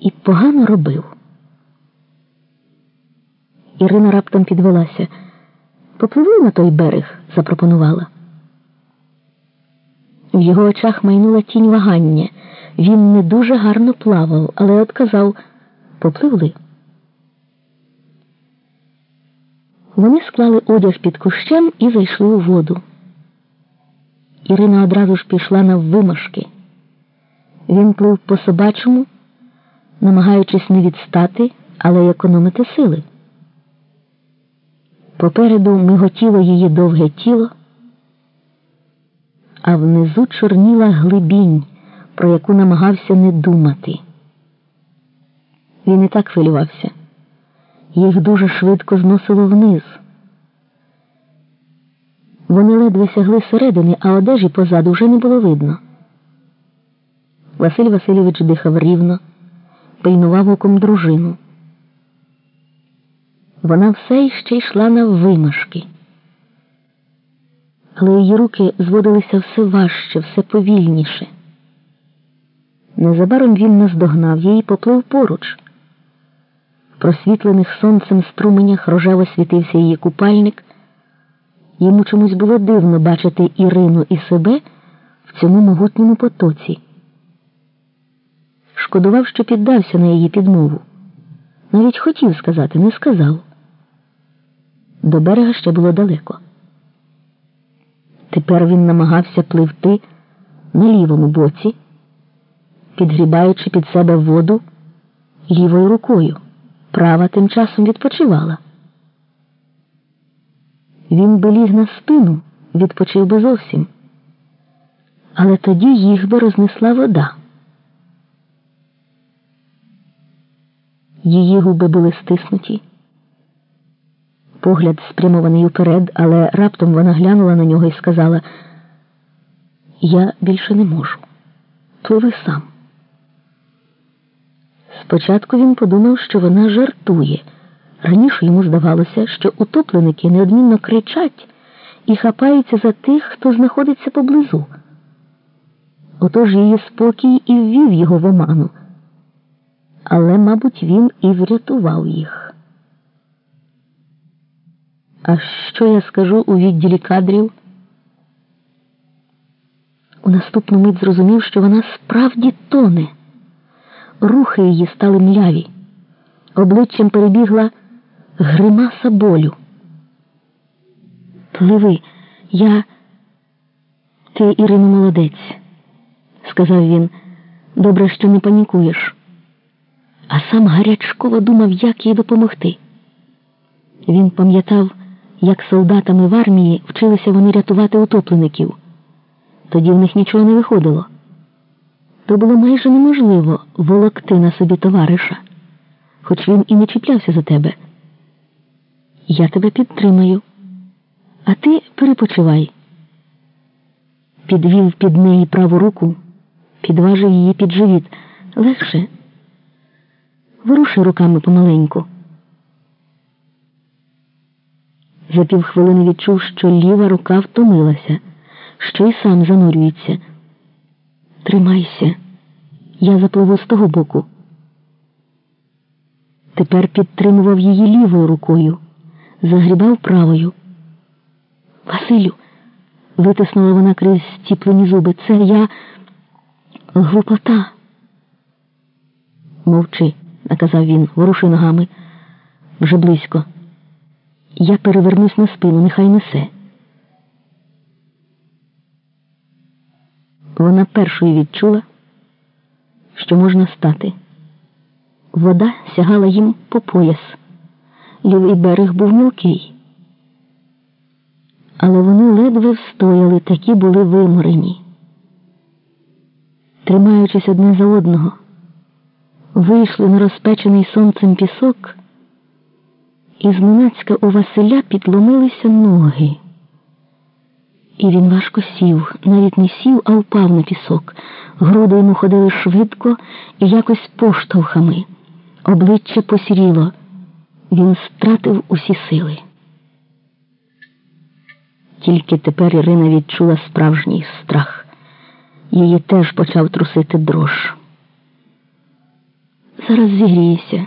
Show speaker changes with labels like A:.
A: і погано робив. Ірина раптом підвелася. Попливли на той берег, запропонувала. В його очах майнула тінь вагання. Він не дуже гарно плавав, але отказав попливли. Вони склали одяг під кущем і зайшли у воду. Ірина одразу ж пішла на вимашки. Він плив по собачому, намагаючись не відстати, але економити сили. Попереду миготіло її довге тіло, а внизу чорніла глибінь, про яку намагався не думати. Він і так хвилювався. Їх дуже швидко зносило вниз. Вони ледве сягли середини, а одежі позаду вже не було видно. Василь Васильович дихав рівно, пильнував оком дружину. Вона все іще йшла на вимашки, але її руки зводилися все важче, все повільніше. Незабаром він наздогнав її і поплив поруч. В просвітлених сонцем струменях рожево світився її купальник. Йому чомусь було дивно бачити Ірину і себе в цьому могутньому потоці. Шкодував, що піддався на її підмову. Навіть хотів сказати, не сказав. До берега ще було далеко. Тепер він намагався пливти на лівому боці, підгрібаючи під себе воду лівою рукою. Права тим часом відпочивала. Він би ліг на спину, відпочив би зовсім. Але тоді їх би рознесла вода. Її губи були стиснуті, погляд спрямований уперед, але раптом вона глянула на нього і сказала: Я більше не можу. Пливи сам. Спочатку він подумав, що вона жартує. Раніше йому здавалося, що утопленики неодмінно кричать і хапаються за тих, хто знаходиться поблизу. Отож її спокій і ввів його в оману. Але, мабуть, він і врятував їх. А що я скажу у відділі кадрів? У наступну мить зрозумів, що вона справді тоне. Рухи її стали мляві. Обличчям перебігла гримаса болю. Пливи, я, ти, Ірино, молодець, сказав він. Добре, що не панікуєш. А сам гарячково думав, як їй допомогти. Він пам'ятав, як солдатами в армії вчилися вони рятувати утоплеників. Тоді в них нічого не виходило. То було майже неможливо волокти на собі товариша, хоч він і не чіплявся за тебе. Я тебе підтримаю, а ти перепочивай. Підвів під неї праву руку, підважив її під живіт. Легше. Воруши руками помаленьку. За півхвилини відчув, що ліва рука втомилася, що й сам занурюється. Тримайся, я запливу з того боку. Тепер підтримував її лівою рукою, загрібав правою. Василю, витиснула вона крізь стіплені зуби. Це я глупота. Мовчи, наказав він, воруши ногами. Вже близько. Я перевернусь на спину, нехай несе. Вона першою відчула, що можна стати. Вода сягала їм по пояс. Лівий берег був мілкий. Але вони ледве встояли, такі були виморені. Тримаючись одне за одного, вийшли на розпечений сонцем пісок, і зненацька у Василя підломилися ноги. І він важко сів, навіть не сів, а впав на пісок. Груди йому ходили швидко і якось поштовхами. Обличчя посіріло. Він стратив усі сили. Тільки тепер Ірина відчула справжній страх. Її теж почав трусити дрож. Зараз зігрієшся.